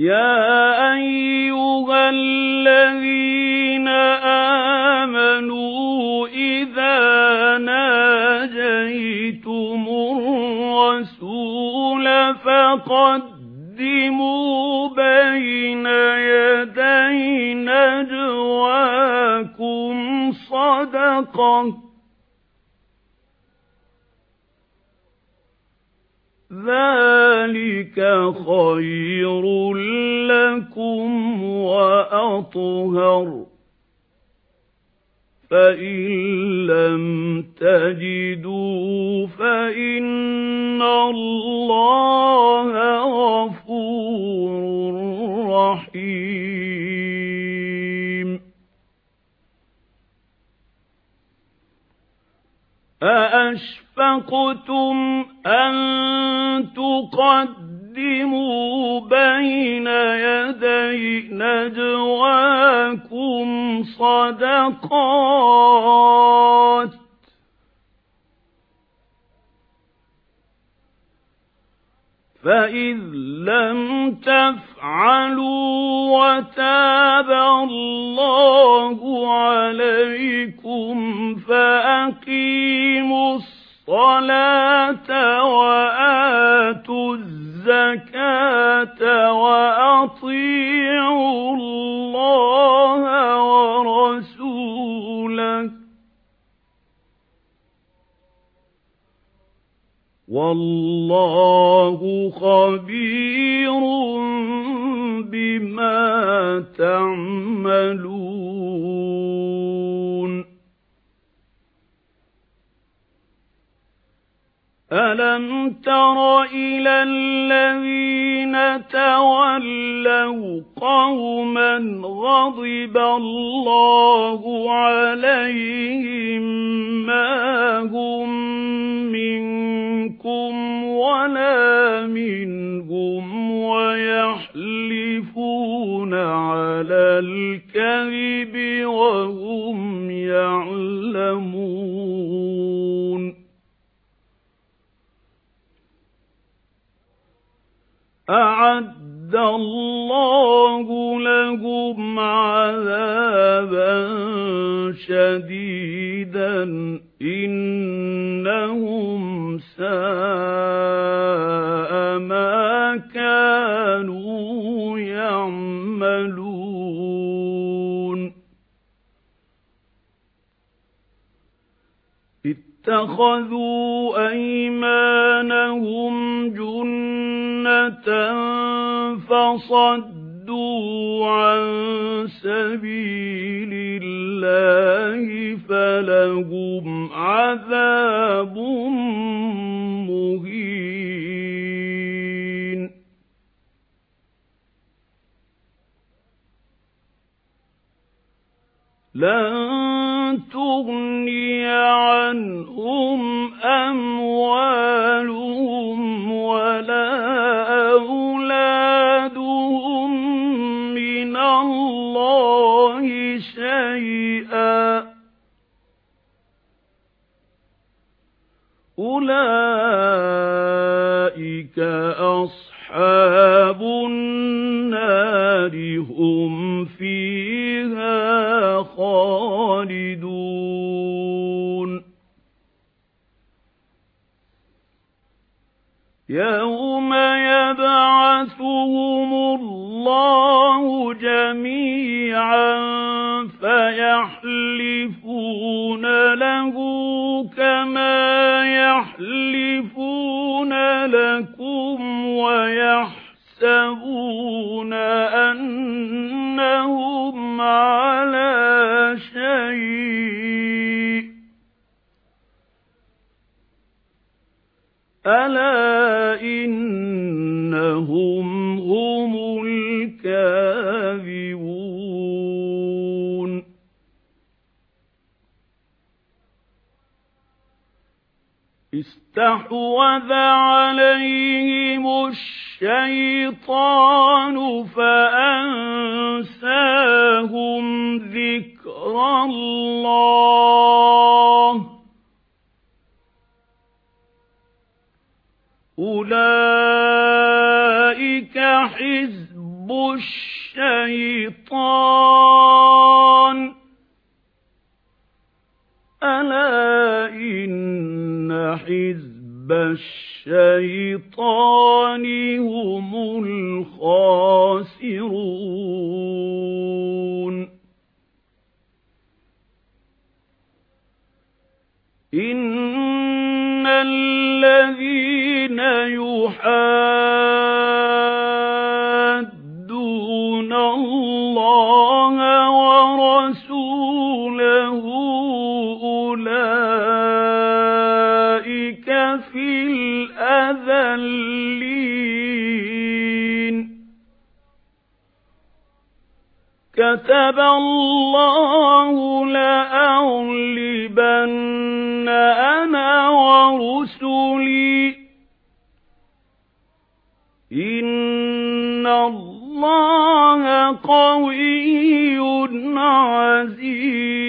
يَا أَيُّهَا الَّذِينَ آمَنُوا إِذَا نَاجَيْتُمُ الرَّسُولَ فَقَدِّمُوا بَيْنَ يَدَيْ نَجْوَاكُمْ صَدَقَةً ذَلِكَ خَيْرٌ لَّكُمْ وَأَطْهَرُ فَإِن لَّمْ تَجِدُوا فَإِنَّ اللَّهَ غَفُورٌ رَّحِيمٌ أَأَشْفَقْتُمْ أَن تُقَدِّمُوا بَيْنَ يَدَيْ نَجْوَاكُمْ صَدَقَاتٍ فَإِذْ لَمْ تَفْعَلُوا وَتَابَ اللَّهُ الصَّلَاةَ وَآتُوا الزَّكَاةَ وَأَطِيعُوا اللَّهَ وَرَسُولَهُ. وَاللَّهُ خَبِيرٌ بِمَا تَعْمَلُونَ. أَلَمْ تَرَ إِلَى الَّذِينَ تَوَلَّوْا قَوْمًا غَضِبَ اللَّهُ عَلَيْهِمْ مَا هُمْ مِنكُمْ وَلَا مِنْهُمْ وَيَحْلِفُونَ عَلَى أَعَدَّ اللَّهُ لَهُمْ عَذَابًا شَدِيدًا إِنَّهُمْ سَاءَ مَا كَانُوا يَعْمَلُونَ. اتَّخَذُوا أَيْمَانَهُمْ جُنَّةً فَصَدُّوا عَن سَبِيلِ اللَّهِ فَلَهُمْ عَذَابٌ مُهِينٌ لَن تُغْنِيَ عَنْهُمْ أَمْوَالُهُمْ أُولَئِكَ أَصْحَابُ النَّارِ هُمْ فِيهَا خَالِدُونَ. يَوْمَ يَبْعَثُهُمُ اللَّهُ جَمِيعًا فَيَحْلِفُونَ لَهُ كَمَا لَكُمْ وَيَحْسَبُونَ أَنَّهُمْ عَلَى شَيْءٍ. أَلَا إِنَّهُمْ اسْتَحْوَذَ عَلَيْهِمُ الشَّيْطَانُ فَأَنسَاهُمْ ذِكْرَ اللَّهِ. أُولَئِكَ حِزْبُ الشيطان. حزب الشيطان هم الخاسرون. إن الذين يحادون الله ورسوله كتب الله لأغلبن أنا ورسلي. إن الله قوي عزيز.